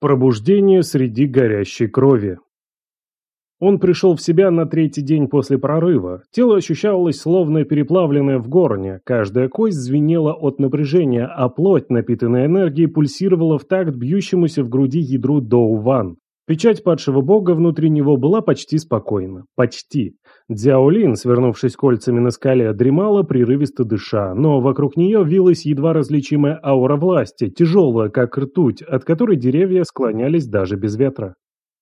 Пробуждение среди горящей крови. Он пришел в себя на третий день после прорыва. Тело ощущалось словно переплавленное в горне, каждая кость звенела от напряжения, а плоть, напитанная энергией, пульсировала в такт бьющемуся в груди ядру Доу-Ван. Печать падшего бога внутри него была почти спокойна. Почти. Дзяолин, свернувшись кольцами на скале, дремала, прерывисто дыша, но вокруг нее вилась едва различимая аура власти, тяжелая, как ртуть, от которой деревья склонялись даже без ветра.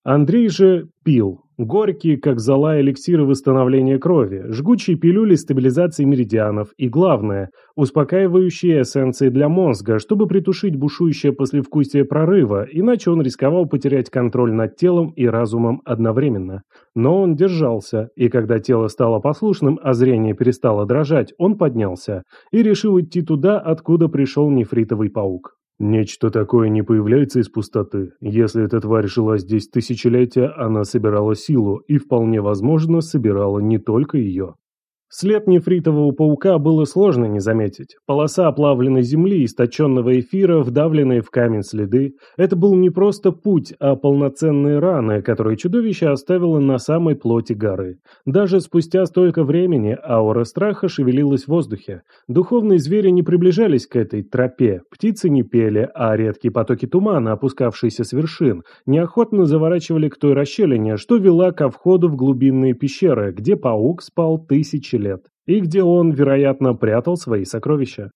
Андрей же пил. Горькие, как зола эликсиры восстановления крови, жгучие пилюли стабилизации меридианов и, главное, успокаивающие эссенции для мозга, чтобы притушить бушующее послевкусие прорыва, иначе он рисковал потерять контроль над телом и разумом одновременно. Но он держался, и когда тело стало послушным, а зрение перестало дрожать, он поднялся и решил идти туда, откуда пришел нефритовый паук. Нечто такое не появляется из пустоты. Если эта тварь жила здесь тысячелетия, она собирала силу и, вполне возможно, собирала не только ее. След нефритового паука было сложно не заметить. Полоса оплавленной земли, источенного эфира, вдавленные в камень следы. Это был не просто путь, а полноценные раны, которые чудовище оставило на самой плоти горы. Даже спустя столько времени аура страха шевелилась в воздухе. Духовные звери не приближались к этой тропе, птицы не пели, а редкие потоки тумана, опускавшиеся с вершин, неохотно заворачивали к той расщелине, что вела ко входу в глубинные пещеры, где паук спал тысячи тысячи лет, и где он, вероятно, прятал свои сокровища.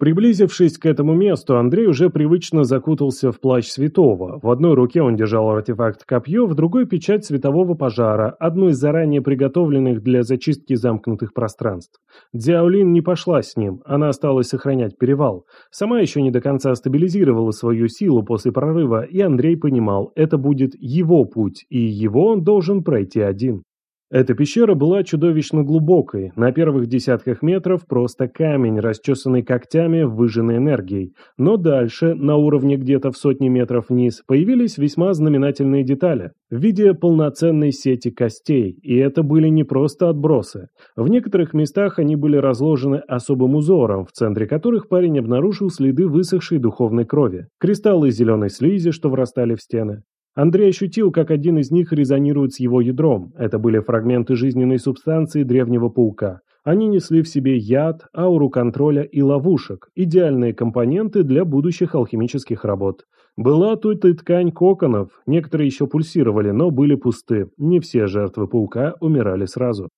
Приблизившись к этому месту, Андрей уже привычно закутался в плащ святого. В одной руке он держал артефакт копье, в другой печать светового пожара, одну из заранее приготовленных для зачистки замкнутых пространств. Дзяолин не пошла с ним, она осталась сохранять перевал. Сама еще не до конца стабилизировала свою силу после прорыва, и Андрей понимал, это будет его путь, и его он должен пройти один. Эта пещера была чудовищно глубокой, на первых десятках метров просто камень, расчесанный когтями, выжженной энергией. Но дальше, на уровне где-то в сотни метров вниз, появились весьма знаменательные детали в виде полноценной сети костей, и это были не просто отбросы. В некоторых местах они были разложены особым узором, в центре которых парень обнаружил следы высохшей духовной крови, кристаллы зеленой слизи, что врастали в стены, Андрей ощутил, как один из них резонирует с его ядром. Это были фрагменты жизненной субстанции древнего паука. Они несли в себе яд, ауру контроля и ловушек, идеальные компоненты для будущих алхимических работ. Была тут и ткань коконов, некоторые еще пульсировали, но были пусты. Не все жертвы паука умирали сразу.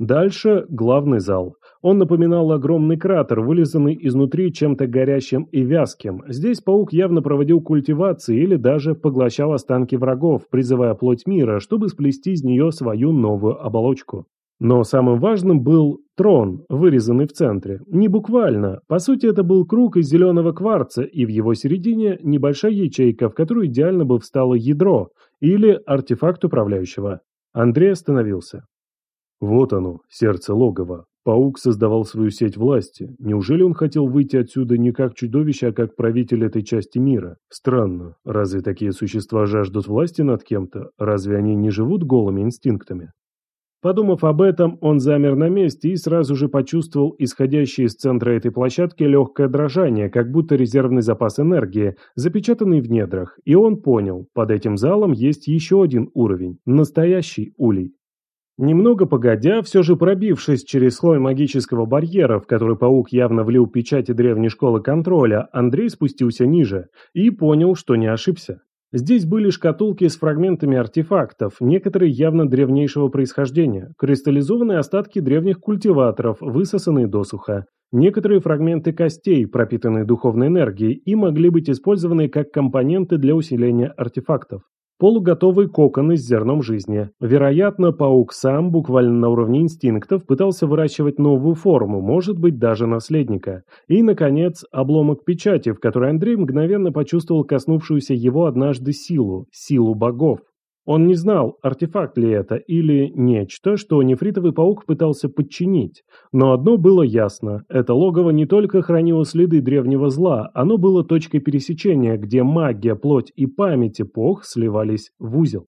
Дальше главный зал. Он напоминал огромный кратер, вылизанный изнутри чем-то горящим и вязким. Здесь паук явно проводил культивации или даже поглощал останки врагов, призывая плоть мира, чтобы сплести из нее свою новую оболочку. Но самым важным был трон, вырезанный в центре. Не буквально. По сути, это был круг из зеленого кварца, и в его середине небольшая ячейка, в которую идеально бы встало ядро или артефакт управляющего. Андрей остановился. Вот оно, сердце логова. Паук создавал свою сеть власти. Неужели он хотел выйти отсюда не как чудовище, а как правитель этой части мира? Странно. Разве такие существа жаждут власти над кем-то? Разве они не живут голыми инстинктами? Подумав об этом, он замер на месте и сразу же почувствовал исходящее из центра этой площадки легкое дрожание, как будто резервный запас энергии, запечатанный в недрах. И он понял, под этим залом есть еще один уровень – настоящий улей. Немного погодя, все же пробившись через слой магического барьера, в который паук явно влил печати древней школы контроля, Андрей спустился ниже и понял, что не ошибся. Здесь были шкатулки с фрагментами артефактов, некоторые явно древнейшего происхождения, кристаллизованные остатки древних культиваторов, высосанные досуха, некоторые фрагменты костей, пропитанные духовной энергией, и могли быть использованы как компоненты для усиления артефактов. Полуготовый кокон с зерном жизни. Вероятно, паук сам, буквально на уровне инстинктов, пытался выращивать новую форму, может быть, даже наследника. И, наконец, обломок печати, в которой Андрей мгновенно почувствовал коснувшуюся его однажды силу, силу богов. Он не знал, артефакт ли это или нечто, что нефритовый паук пытался подчинить. Но одно было ясно – это логово не только хранило следы древнего зла, оно было точкой пересечения, где магия, плоть и память эпох сливались в узел.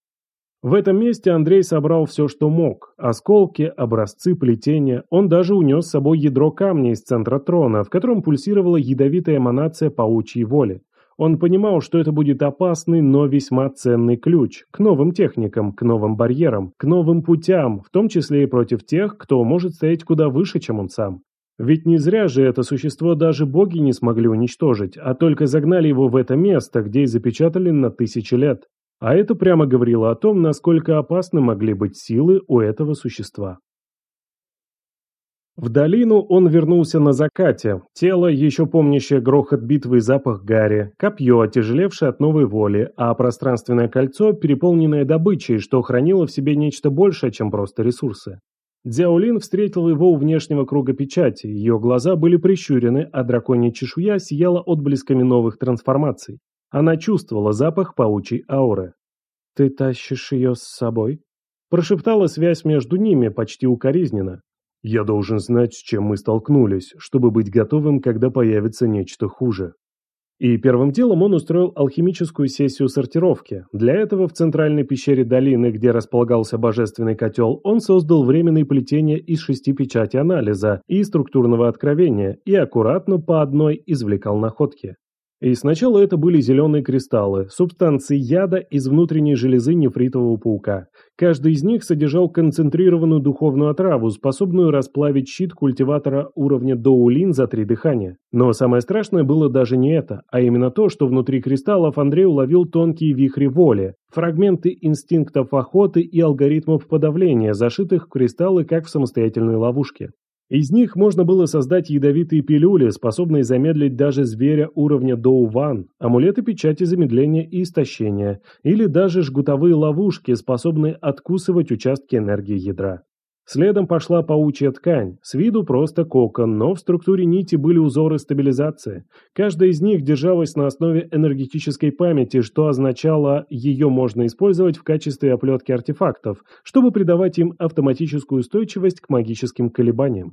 В этом месте Андрей собрал все, что мог. Осколки, образцы плетения. Он даже унес с собой ядро камня из центра трона, в котором пульсировала ядовитая эманация паучьей воли. Он понимал, что это будет опасный, но весьма ценный ключ к новым техникам, к новым барьерам, к новым путям, в том числе и против тех, кто может стоять куда выше, чем он сам. Ведь не зря же это существо даже боги не смогли уничтожить, а только загнали его в это место, где и запечатали на тысячи лет. А это прямо говорило о том, насколько опасны могли быть силы у этого существа. В долину он вернулся на закате, тело, еще помнящее грохот битвы и запах гари, копье, отяжелевшее от новой воли, а пространственное кольцо, переполненное добычей, что хранило в себе нечто большее, чем просто ресурсы. Дзяолин встретил его у внешнего круга печати, ее глаза были прищурены, а драконья чешуя сияла отблесками новых трансформаций. Она чувствовала запах паучьей ауры. «Ты тащишь ее с собой?» Прошептала связь между ними почти укоризненно. Я должен знать, с чем мы столкнулись, чтобы быть готовым, когда появится нечто хуже. И первым делом он устроил алхимическую сессию сортировки. Для этого в центральной пещере долины, где располагался божественный котел, он создал временные плетения из шести печати анализа и структурного откровения и аккуратно по одной извлекал находки. И сначала это были зеленые кристаллы, субстанции яда из внутренней железы нефритового паука. Каждый из них содержал концентрированную духовную отраву, способную расплавить щит культиватора уровня Доулин за три дыхания. Но самое страшное было даже не это, а именно то, что внутри кристаллов Андрей уловил тонкие вихри воли, фрагменты инстинктов охоты и алгоритмов подавления, зашитых в кристаллы как в самостоятельной ловушке. Из них можно было создать ядовитые пилюли, способные замедлить даже зверя уровня Доу-Ван, амулеты печати замедления и истощения, или даже жгутовые ловушки, способные откусывать участки энергии ядра. Следом пошла паучья ткань, с виду просто кокон, но в структуре нити были узоры стабилизации. Каждая из них держалась на основе энергетической памяти, что означало, ее можно использовать в качестве оплетки артефактов, чтобы придавать им автоматическую устойчивость к магическим колебаниям.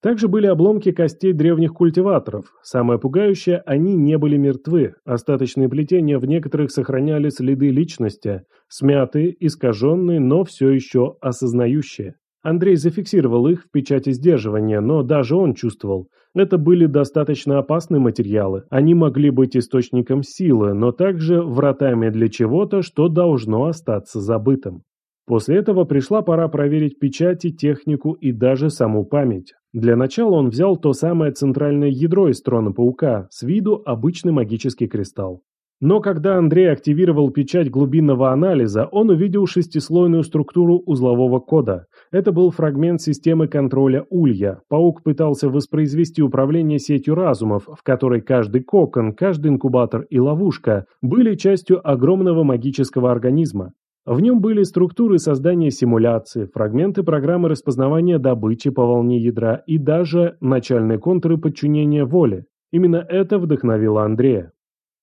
Также были обломки костей древних культиваторов. Самое пугающее, они не были мертвы. Остаточные плетения в некоторых сохраняли следы личности, смятые, искаженные, но все еще осознающие. Андрей зафиксировал их в печати сдерживания, но даже он чувствовал. Это были достаточно опасные материалы. Они могли быть источником силы, но также вратами для чего-то, что должно остаться забытым. После этого пришла пора проверить печати, технику и даже саму память. Для начала он взял то самое центральное ядро из трона паука, с виду обычный магический кристалл. Но когда Андрей активировал печать глубинного анализа, он увидел шестислойную структуру узлового кода. Это был фрагмент системы контроля Улья. Паук пытался воспроизвести управление сетью разумов, в которой каждый кокон, каждый инкубатор и ловушка были частью огромного магического организма. В нем были структуры создания симуляции, фрагменты программы распознавания добычи по волне ядра и даже начальные контуры подчинения воли. Именно это вдохновило Андрея.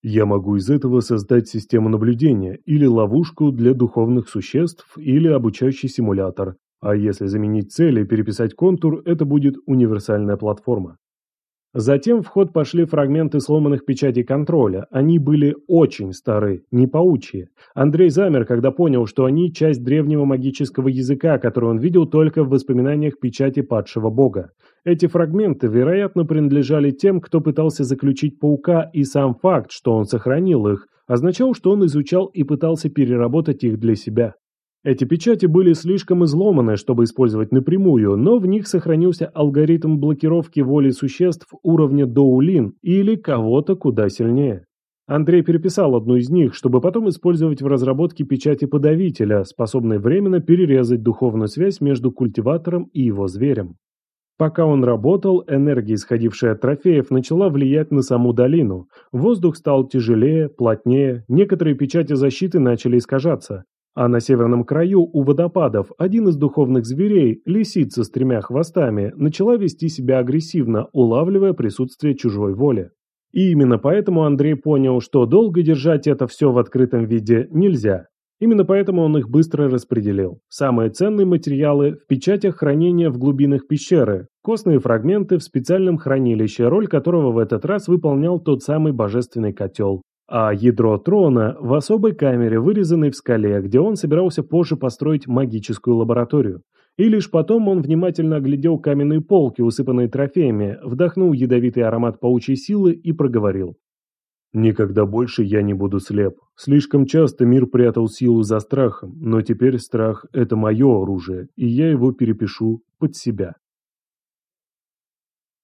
Я могу из этого создать систему наблюдения, или ловушку для духовных существ, или обучающий симулятор. А если заменить цель и переписать контур, это будет универсальная платформа. Затем в ход пошли фрагменты сломанных печатей контроля. Они были очень стары, не паучьи. Андрей замер, когда понял, что они часть древнего магического языка, который он видел только в воспоминаниях печати падшего бога. Эти фрагменты, вероятно, принадлежали тем, кто пытался заключить паука, и сам факт, что он сохранил их, означал, что он изучал и пытался переработать их для себя. Эти печати были слишком изломаны, чтобы использовать напрямую, но в них сохранился алгоритм блокировки воли существ уровня Доулин или кого-то куда сильнее. Андрей переписал одну из них, чтобы потом использовать в разработке печати подавителя, способной временно перерезать духовную связь между культиватором и его зверем. Пока он работал, энергия, исходившая от трофеев, начала влиять на саму долину. Воздух стал тяжелее, плотнее, некоторые печати защиты начали искажаться. А на северном краю у водопадов один из духовных зверей, лисица с тремя хвостами, начала вести себя агрессивно, улавливая присутствие чужой воли. И именно поэтому Андрей понял, что долго держать это все в открытом виде нельзя. Именно поэтому он их быстро распределил. Самые ценные материалы в печатях хранения в глубинах пещеры, костные фрагменты в специальном хранилище, роль которого в этот раз выполнял тот самый божественный котел а ядро трона в особой камере, вырезанной в скале, где он собирался позже построить магическую лабораторию. И лишь потом он внимательно оглядел каменные полки, усыпанные трофеями, вдохнул ядовитый аромат паучьей силы и проговорил. Никогда больше я не буду слеп. Слишком часто мир прятал силу за страхом, но теперь страх – это мое оружие, и я его перепишу под себя.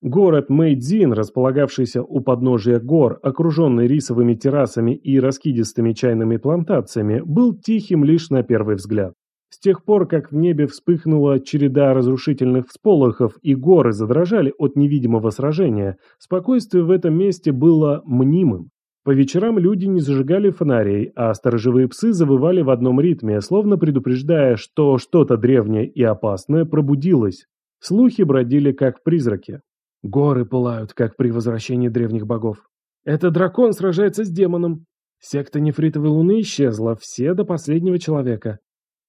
Город Мэйдзин, располагавшийся у подножия гор, окруженный рисовыми террасами и раскидистыми чайными плантациями, был тихим лишь на первый взгляд. С тех пор, как в небе вспыхнула череда разрушительных всполохов и горы задрожали от невидимого сражения, спокойствие в этом месте было мнимым. По вечерам люди не зажигали фонарей, а сторожевые псы завывали в одном ритме, словно предупреждая, что что-то древнее и опасное пробудилось. Слухи бродили как призраки. Горы пылают, как при возвращении древних богов. Это дракон сражается с демоном. Секта нефритовой луны исчезла, все до последнего человека.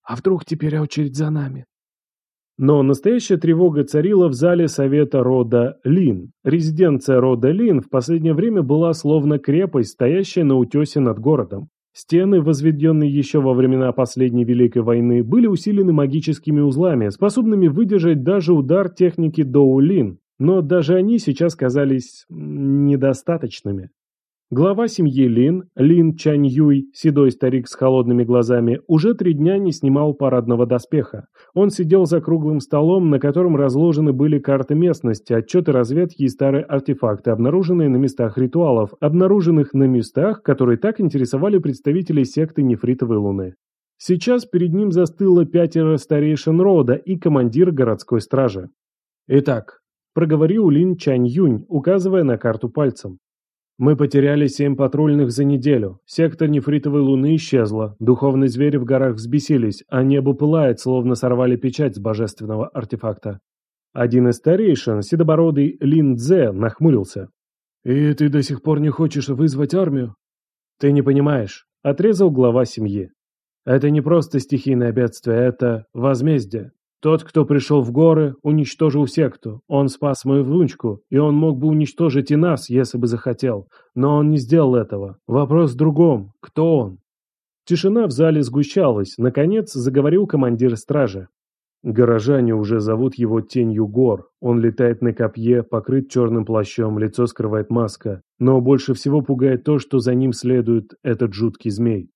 А вдруг теперь очередь за нами? Но настоящая тревога царила в зале совета рода Лин. Резиденция рода Лин в последнее время была словно крепость, стоящая на утесе над городом. Стены, возведенные еще во времена последней Великой войны, были усилены магическими узлами, способными выдержать даже удар техники Доулин, но даже они сейчас казались недостаточными. Глава семьи Лин, Лин Чань Юй, седой старик с холодными глазами, уже три дня не снимал парадного доспеха. Он сидел за круглым столом, на котором разложены были карты местности, отчеты разведки и старые артефакты, обнаруженные на местах ритуалов, обнаруженных на местах, которые так интересовали представителей секты Нефритовой Луны. Сейчас перед ним застыло пятеро старейшин рода и командир городской стражи. «Итак», – проговорил Лин Чань Юнь, указывая на карту пальцем. Мы потеряли семь патрульных за неделю. Сектор нефритовой луны исчезла. Духовные звери в горах взбесились, а небо пылает, словно сорвали печать с божественного артефакта. Один из старейшин, седобородый Лин Дзе, нахмурился. «И ты до сих пор не хочешь вызвать армию?» «Ты не понимаешь», — отрезал глава семьи. «Это не просто стихийное бедствие, это возмездие. Тот, кто пришел в горы, уничтожил секту. Он спас мою внучку, и он мог бы уничтожить и нас, если бы захотел. Но он не сделал этого. Вопрос в другом. Кто он? Тишина в зале сгущалась. Наконец заговорил командир стражи. Горожане уже зовут его тенью гор. Он летает на копье, покрыт черным плащом, лицо скрывает маска. Но больше всего пугает то, что за ним следует этот жуткий змей.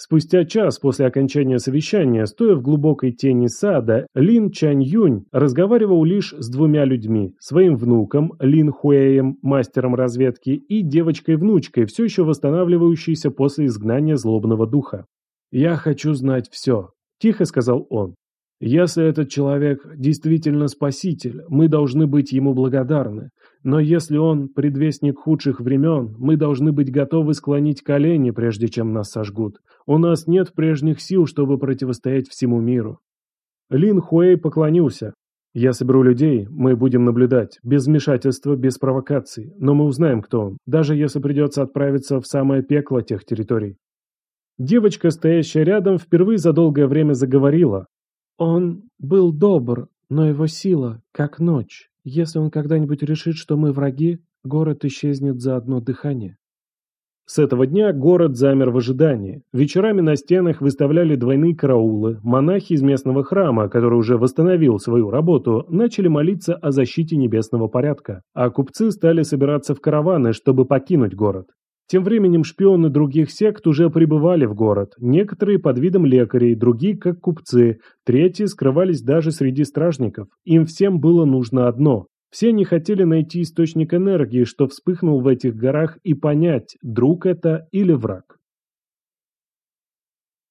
Спустя час после окончания совещания, стоя в глубокой тени сада, Лин Чань Юнь разговаривал лишь с двумя людьми, своим внуком Лин Хуэем, мастером разведки, и девочкой-внучкой, все еще восстанавливающейся после изгнания злобного духа. «Я хочу знать все», – тихо сказал он. Если этот человек действительно спаситель, мы должны быть ему благодарны. Но если он предвестник худших времен, мы должны быть готовы склонить колени, прежде чем нас сожгут. У нас нет прежних сил, чтобы противостоять всему миру. Лин Хуэй поклонился. Я соберу людей, мы будем наблюдать, без вмешательства, без провокаций, но мы узнаем, кто он, даже если придется отправиться в самое пекло тех территорий. Девочка, стоящая рядом, впервые за долгое время заговорила, он был добр, но его сила, как ночь. Если он когда-нибудь решит, что мы враги, город исчезнет за одно дыхание. С этого дня город замер в ожидании. Вечерами на стенах выставляли двойные караулы. Монахи из местного храма, который уже восстановил свою работу, начали молиться о защите небесного порядка, а купцы стали собираться в караваны, чтобы покинуть город. Тем временем шпионы других сект уже прибывали в город, некоторые под видом лекарей, другие как купцы, третьи скрывались даже среди стражников. Им всем было нужно одно. Все они хотели найти источник энергии, что вспыхнул в этих горах, и понять, друг это или враг.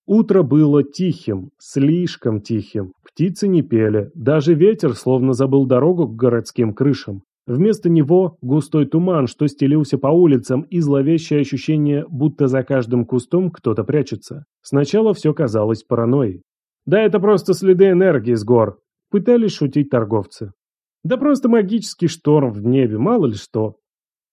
Утро было тихим, слишком тихим. Птицы не пели, даже ветер словно забыл дорогу к городским крышам. Вместо него густой туман, что стелился по улицам, и зловещее ощущение, будто за каждым кустом кто-то прячется. Сначала все казалось паранойей. Да это просто следы энергии с гор, пытались шутить торговцы. Да просто магический шторм в небе, мало ли что.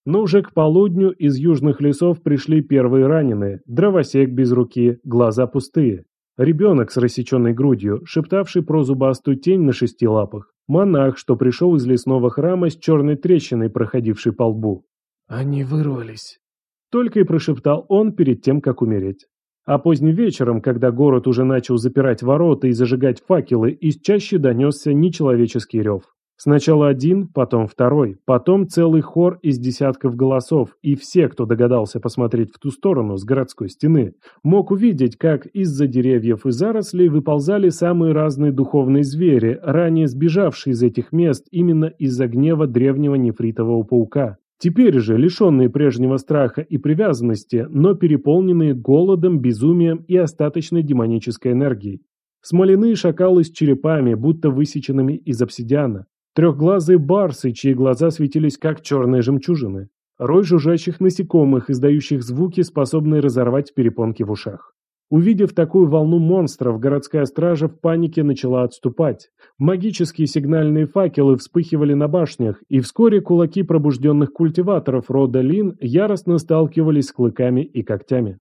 Но уже к полудню из южных лесов пришли первые раненые, дровосек без руки, глаза пустые. Ребенок с рассеченной грудью, шептавший про зубастую тень на шести лапах. Монах, что пришел из лесного храма с черной трещиной, проходившей по лбу. «Они вырвались», — только и прошептал он перед тем, как умереть. А поздним вечером, когда город уже начал запирать ворота и зажигать факелы, из чаще донесся нечеловеческий рев. Сначала один, потом второй, потом целый хор из десятков голосов, и все, кто догадался посмотреть в ту сторону с городской стены, мог увидеть, как из-за деревьев и зарослей выползали самые разные духовные звери, ранее сбежавшие из этих мест именно из-за гнева древнего нефритового паука. Теперь же, лишенные прежнего страха и привязанности, но переполненные голодом, безумием и остаточной демонической энергией. Смоляные шакалы с черепами, будто высеченными из обсидиана. Трехглазые барсы, чьи глаза светились как черные жемчужины. Рой жужжащих насекомых, издающих звуки, способные разорвать перепонки в ушах. Увидев такую волну монстров, городская стража в панике начала отступать. Магические сигнальные факелы вспыхивали на башнях, и вскоре кулаки пробужденных культиваторов рода Лин яростно сталкивались с клыками и когтями.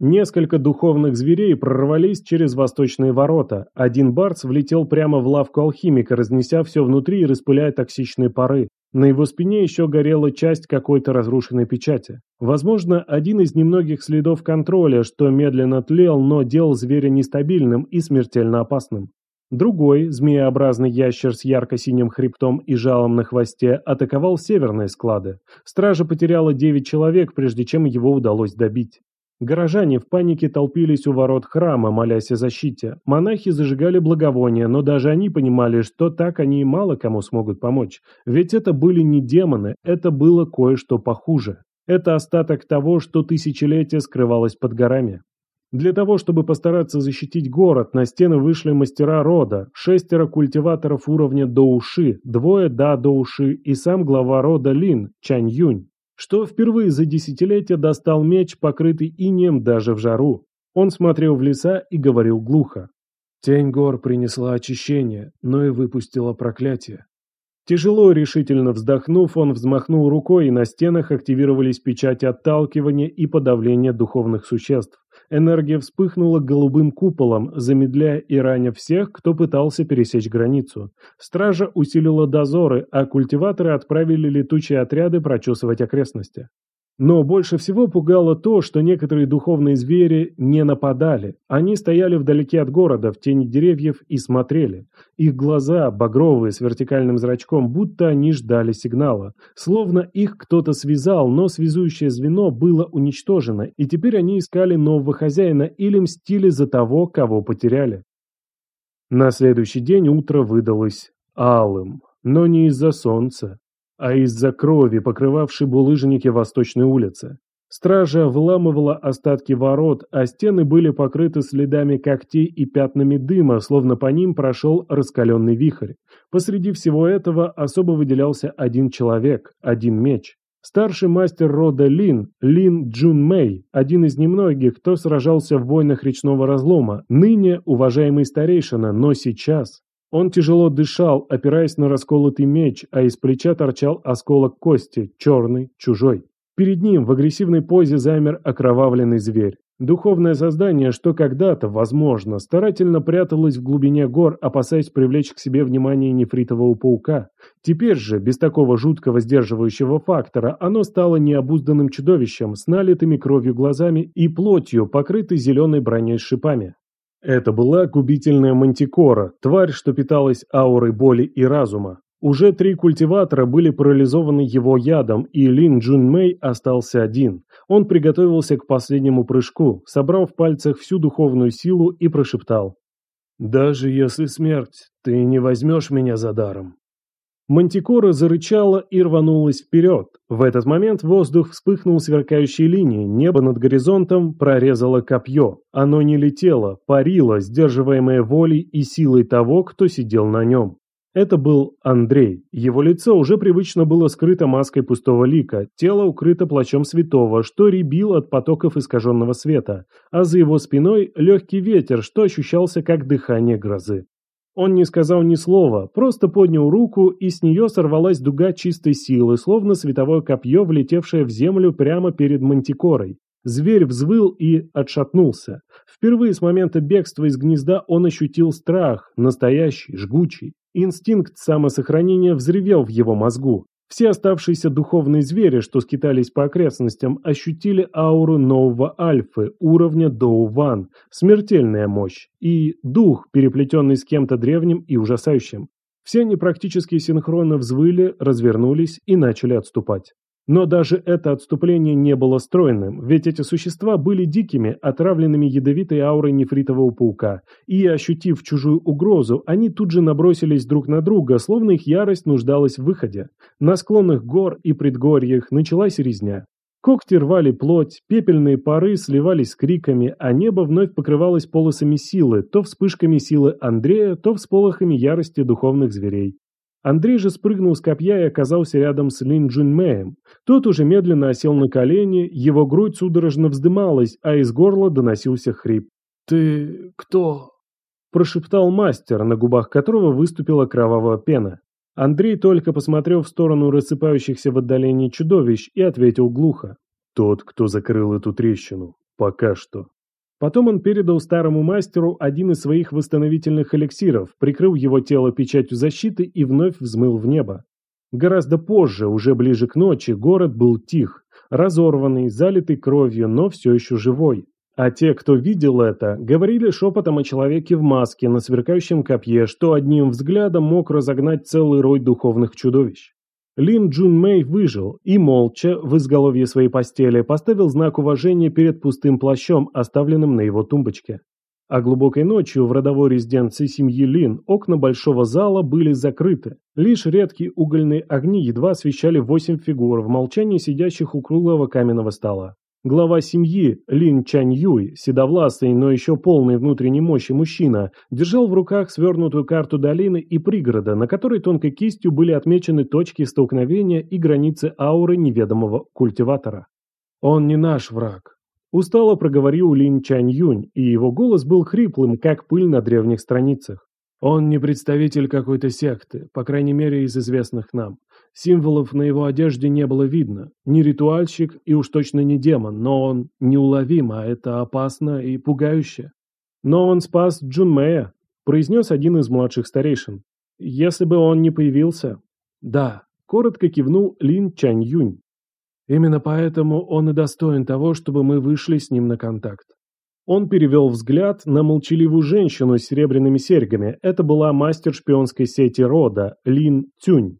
Несколько духовных зверей прорвались через восточные ворота. Один барс влетел прямо в лавку алхимика, разнеся все внутри и распыляя токсичные пары. На его спине еще горела часть какой-то разрушенной печати. Возможно, один из немногих следов контроля, что медленно тлел, но делал зверя нестабильным и смертельно опасным. Другой, змееобразный ящер с ярко-синим хребтом и жалом на хвосте, атаковал северные склады. Стража потеряла девять человек, прежде чем его удалось добить. Горожане в панике толпились у ворот храма, молясь о защите. Монахи зажигали благовония, но даже они понимали, что так они мало кому смогут помочь. Ведь это были не демоны, это было кое-что похуже. Это остаток того, что тысячелетия скрывалось под горами. Для того, чтобы постараться защитить город, на стены вышли мастера рода, шестеро культиваторов уровня Доуши, двое Да Доуши и сам глава рода Лин, Чань Юнь что впервые за десятилетия достал меч, покрытый инеем даже в жару. Он смотрел в леса и говорил глухо. Тень гор принесла очищение, но и выпустила проклятие. Тяжело решительно вздохнув, он взмахнул рукой, и на стенах активировались печати отталкивания и подавления духовных существ. Энергия вспыхнула голубым куполом, замедляя и раня всех, кто пытался пересечь границу. Стража усилила дозоры, а культиваторы отправили летучие отряды прочесывать окрестности. Но больше всего пугало то, что некоторые духовные звери не нападали. Они стояли вдалеке от города, в тени деревьев, и смотрели. Их глаза, багровые, с вертикальным зрачком, будто они ждали сигнала. Словно их кто-то связал, но связующее звено было уничтожено, и теперь они искали нового хозяина или мстили за того, кого потеряли. На следующий день утро выдалось алым, но не из-за солнца а из-за крови, покрывавшей булыжники Восточной улицы. Стража вламывала остатки ворот, а стены были покрыты следами когтей и пятнами дыма, словно по ним прошел раскаленный вихрь. Посреди всего этого особо выделялся один человек, один меч. Старший мастер рода Лин, Лин Джун Мэй, один из немногих, кто сражался в войнах речного разлома, ныне уважаемый старейшина, но сейчас он тяжело дышал, опираясь на расколотый меч, а из плеча торчал осколок кости, черный, чужой. Перед ним в агрессивной позе замер окровавленный зверь. Духовное создание, что когда-то, возможно, старательно пряталось в глубине гор, опасаясь привлечь к себе внимание нефритового паука. Теперь же, без такого жуткого сдерживающего фактора, оно стало необузданным чудовищем с налитыми кровью глазами и плотью, покрытой зеленой броней с шипами. Это была губительная мантикора, тварь, что питалась аурой боли и разума. Уже три культиватора были парализованы его ядом, и Лин Джун Мэй остался один. Он приготовился к последнему прыжку, собрал в пальцах всю духовную силу и прошептал. «Даже если смерть, ты не возьмешь меня за даром». Мантикора зарычала и рванулась вперед. В этот момент воздух вспыхнул сверкающей линией, небо над горизонтом прорезало копье. Оно не летело, парило, сдерживаемое волей и силой того, кто сидел на нем. Это был Андрей. Его лицо уже привычно было скрыто маской пустого лика, тело укрыто плащом святого, что рябил от потоков искаженного света, а за его спиной легкий ветер, что ощущался как дыхание грозы. Он не сказал ни слова, просто поднял руку, и с нее сорвалась дуга чистой силы, словно световое копье, влетевшее в землю прямо перед мантикорой. Зверь взвыл и отшатнулся. Впервые с момента бегства из гнезда он ощутил страх, настоящий, жгучий. Инстинкт самосохранения взревел в его мозгу. Все оставшиеся духовные звери, что скитались по окрестностям, ощутили ауру нового альфы, уровня Доу-Ван, смертельная мощь, и дух, переплетенный с кем-то древним и ужасающим. Все они практически синхронно взвыли, развернулись и начали отступать. Но даже это отступление не было стройным, ведь эти существа были дикими, отравленными ядовитой аурой нефритового паука, и, ощутив чужую угрозу, они тут же набросились друг на друга, словно их ярость нуждалась в выходе. На склонах гор и предгорьях началась резня. Когти рвали плоть, пепельные пары сливались с криками, а небо вновь покрывалось полосами силы, то вспышками силы Андрея, то всполохами ярости духовных зверей. Андрей же спрыгнул с копья и оказался рядом с Лин Джунмеем. Тот уже медленно осел на колени, его грудь судорожно вздымалась, а из горла доносился хрип. «Ты кто?» – прошептал мастер, на губах которого выступила кровавая пена. Андрей только посмотрел в сторону рассыпающихся в отдалении чудовищ и ответил глухо. «Тот, кто закрыл эту трещину. Пока что». Потом он передал старому мастеру один из своих восстановительных эликсиров, прикрыл его тело печатью защиты и вновь взмыл в небо. Гораздо позже, уже ближе к ночи, город был тих, разорванный, залитый кровью, но все еще живой. А те, кто видел это, говорили шепотом о человеке в маске на сверкающем копье, что одним взглядом мог разогнать целый рой духовных чудовищ. Лин Джун Мэй выжил и, молча, в изголовье своей постели, поставил знак уважения перед пустым плащом, оставленным на его тумбочке. А глубокой ночью в родовой резиденции семьи Лин окна большого зала были закрыты. Лишь редкие угольные огни едва освещали восемь фигур в молчании сидящих у круглого каменного стола. Глава семьи Лин Чань Юй, седовласый, но еще полный внутренней мощи мужчина, держал в руках свернутую карту долины и пригорода, на которой тонкой кистью были отмечены точки столкновения и границы ауры неведомого культиватора. «Он не наш враг», – устало проговорил Лин Чань Юнь, и его голос был хриплым, как пыль на древних страницах. «Он не представитель какой-то секты, по крайней мере из известных нам. Символов на его одежде не было видно. Не ритуальщик и уж точно не демон, но он неуловим, а это опасно и пугающе. Но он спас Джунмея, произнес один из младших старейшин. Если бы он не появился... Да, коротко кивнул Лин Чань Юнь. Именно поэтому он и достоин того, чтобы мы вышли с ним на контакт. Он перевел взгляд на молчаливую женщину с серебряными серьгами. Это была мастер шпионской сети рода, Лин Цюнь.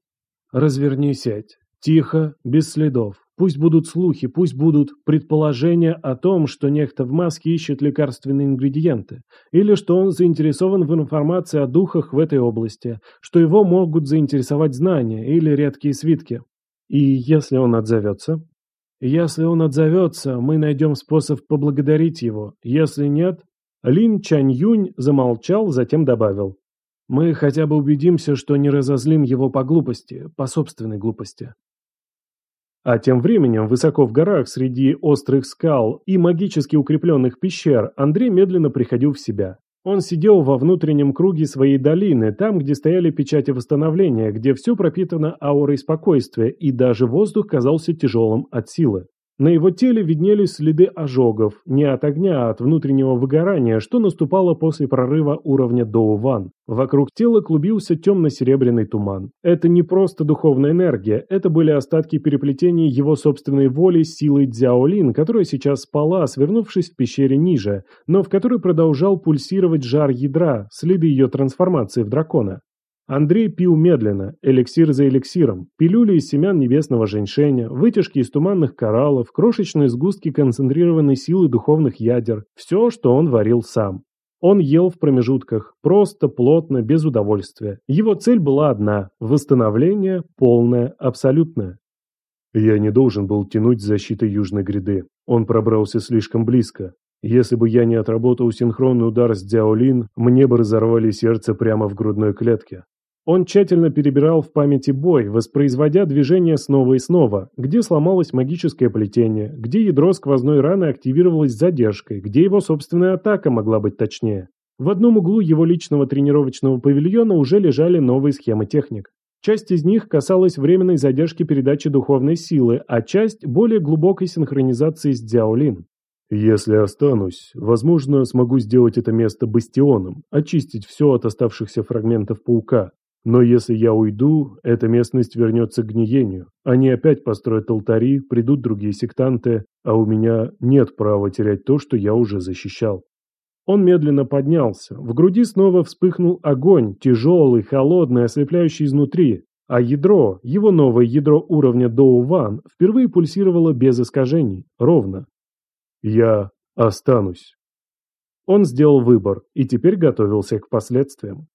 Разверни сеть. Тихо, без следов. Пусть будут слухи, пусть будут предположения о том, что некто в маске ищет лекарственные ингредиенты, или что он заинтересован в информации о духах в этой области, что его могут заинтересовать знания или редкие свитки. И если он отзовется? Если он отзовется, мы найдем способ поблагодарить его. Если нет... Лин Чань Юнь замолчал, затем добавил. Мы хотя бы убедимся, что не разозлим его по глупости, по собственной глупости. А тем временем, высоко в горах, среди острых скал и магически укрепленных пещер, Андрей медленно приходил в себя. Он сидел во внутреннем круге своей долины, там, где стояли печати восстановления, где все пропитано аурой спокойствия, и даже воздух казался тяжелым от силы. На его теле виднелись следы ожогов, не от огня, а от внутреннего выгорания, что наступало после прорыва уровня Доу-Ван. Вокруг тела клубился темно-серебряный туман. Это не просто духовная энергия, это были остатки переплетения его собственной воли с силой Дзяолин, которая сейчас спала, свернувшись в пещере ниже, но в которой продолжал пульсировать жар ядра, следы ее трансформации в дракона. Андрей пил медленно, эликсир за эликсиром, пилюли из семян небесного женьшеня, вытяжки из туманных кораллов, крошечные сгустки концентрированной силы духовных ядер, все, что он варил сам. Он ел в промежутках, просто, плотно, без удовольствия. Его цель была одна – восстановление, полное, абсолютное. Я не должен был тянуть с защитой Южной гряды. Он пробрался слишком близко. Если бы я не отработал синхронный удар с Дзяолин, мне бы разорвали сердце прямо в грудной клетке. Он тщательно перебирал в памяти бой, воспроизводя движения снова и снова, где сломалось магическое плетение, где ядро сквозной раны активировалось с задержкой, где его собственная атака могла быть точнее. В одном углу его личного тренировочного павильона уже лежали новые схемы техник. Часть из них касалась временной задержки передачи духовной силы, а часть – более глубокой синхронизации с Дзяолин. Если останусь, возможно, смогу сделать это место бастионом, очистить все от оставшихся фрагментов паука, но если я уйду, эта местность вернется к гниению. Они опять построят алтари, придут другие сектанты, а у меня нет права терять то, что я уже защищал. Он медленно поднялся. В груди снова вспыхнул огонь, тяжелый, холодный, ослепляющий изнутри. А ядро, его новое ядро уровня Доу-Ван, впервые пульсировало без искажений, ровно. «Я останусь». Он сделал выбор и теперь готовился к последствиям.